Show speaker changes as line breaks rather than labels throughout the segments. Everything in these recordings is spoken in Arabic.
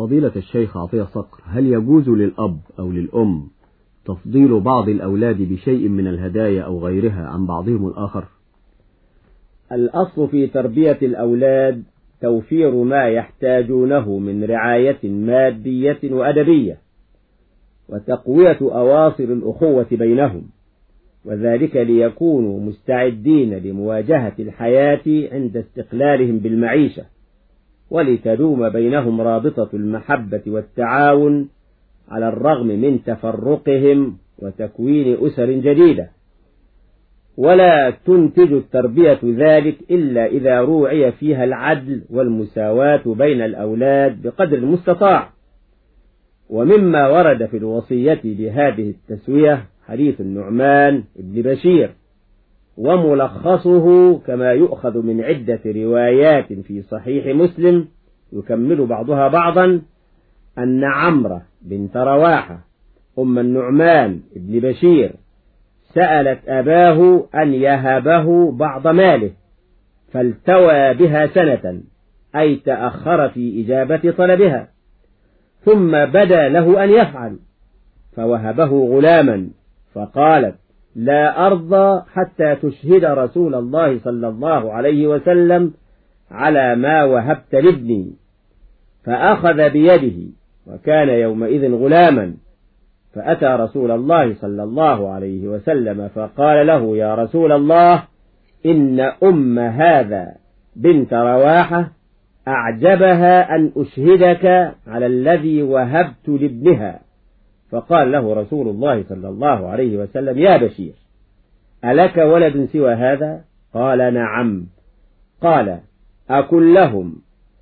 فضيلة الشيخ عطية صقر هل يجوز للأب أو للأم تفضيل بعض الأولاد بشيء من الهدايا أو غيرها عن بعضهم الآخر؟
الأصل في تربية الأولاد توفير ما يحتاجونه من رعاية مادية وأدبية وتقوية أواصر الأخوة بينهم وذلك ليكونوا مستعدين لمواجهة الحياة عند استقلالهم بالمعيشة. ولتدوم بينهم رابطة المحبة والتعاون على الرغم من تفرقهم وتكوين أسر جديدة. ولا تنتج التربية ذلك إلا إذا روعي فيها العدل والمساواة بين الأولاد بقدر المستطاع. ومما ورد في الوصية بهذه التسوية حديث النعمان بن بشير. وملخصه كما يؤخذ من عدة روايات في صحيح مسلم يكمل بعضها بعضا أن عمرة بنت رواحة أم النعمان بن بشير سألت أباه أن يهبه بعض ماله فالتوى بها سنة أي تأخر في إجابة طلبها ثم بدا له أن يفعل فوهبه غلاما فقالت لا أرضى حتى تشهد رسول الله صلى الله عليه وسلم على ما وهبت لابني. فأخذ بيده وكان يومئذ غلاما. فأتى رسول الله صلى الله عليه وسلم فقال له يا رسول الله إن أم هذا بنت رواحة أعجبها أن أشهدك على الذي وهبت لابنها. فقال له رسول الله صلى الله عليه وسلم يا بشير ألك ولد سوى هذا؟ قال نعم. قال أكن لهم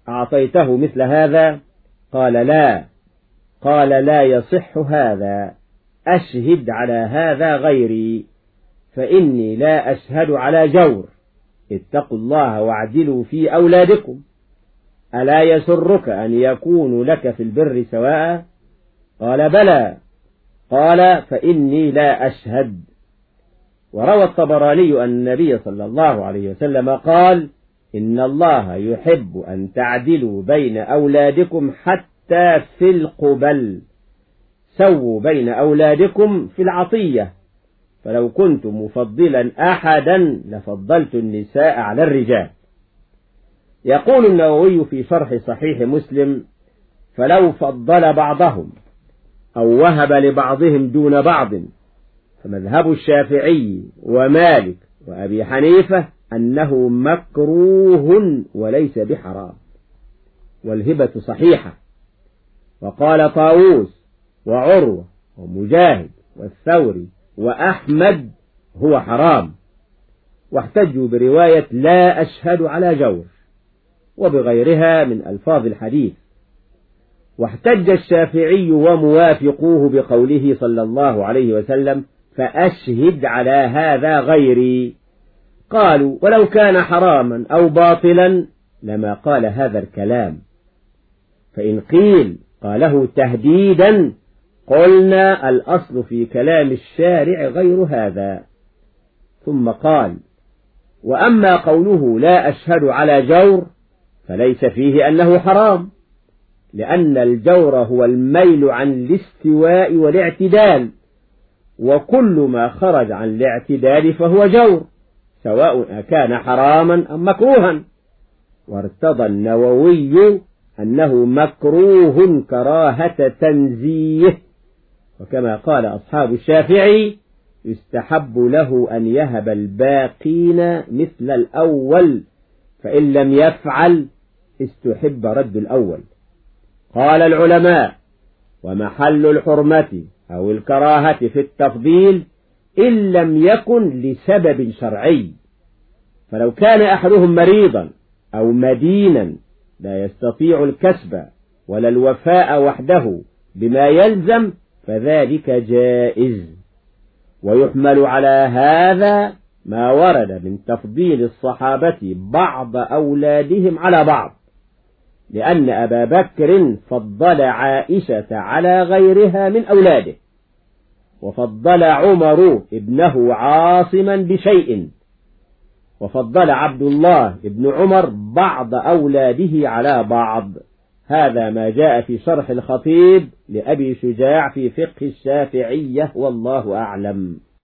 أعطيته مثل هذا؟ قال لا. قال لا يصح هذا أشهد على هذا غيري فإني لا أشهد على جور. اتقوا الله واعدلوا في أولادكم. ألا يسرك أن يكونوا لك في البر سواء؟ قال بلى. قال فإني لا أشهد. وروى الطبراني أن النبي صلى الله عليه وسلم قال إن الله يحب أن تعدلوا بين أولادكم حتى في القبل. سووا بين أولادكم في العطية. فلو كنت مفضلا أحدا لفضلت النساء على الرجال. يقول النووي في شرح صحيح مسلم فلو فضل بعضهم أو وهب لبعضهم دون بعض. فمذهب الشافعي ومالك وأبي حنيفة أنه مكروه وليس بحرام والهبة صحيحة. وقال طاووس وعروة ومجاهد والثوري وأحمد هو حرام. واحتجوا برواية لا أشهد على جور وبغيرها من ألفاظ الحديث. واحتج الشافعي وموافقوه بقوله صلى الله عليه وسلم فأشهد على هذا غيري. قالوا ولو كان حراما أو باطلا لما قال هذا الكلام. فإن قيل قاله تهديدا قلنا الأصل في كلام الشارع غير هذا. ثم قال وأما قوله لا أشهد على جور فليس فيه أنه حرام. لأن الجور هو الميل عن الاستواء والاعتدال وكل ما خرج عن الاعتدال فهو جور سواء كان حراما أم مكروها. وارتضى النووي أنه مكروه كراهة تنزيه وكما قال أصحاب الشافعي يستحب له أن يهب الباقين مثل الأول فإن لم يفعل استحب رد الأول. قال العلماء ومحل الحرمة أو الكراهة في التفضيل إن لم يكن لسبب شرعي. فلو كان أحدهم مريضا أو مدينا لا يستطيع الكسب ولا الوفاء وحده بما يلزم فذلك جائز. ويحمل على هذا ما ورد من تفضيل الصحابة بعض أولادهم على بعض. لأن أبا بكر فضل عائشة على غيرها من أولاده وفضل عمر ابنه عاصما بشيء وفضل عبد الله ابن عمر بعض أولاده على بعض. هذا ما جاء في شرح الخطيب لأبي شجاع في فقه الشافعية والله أعلم.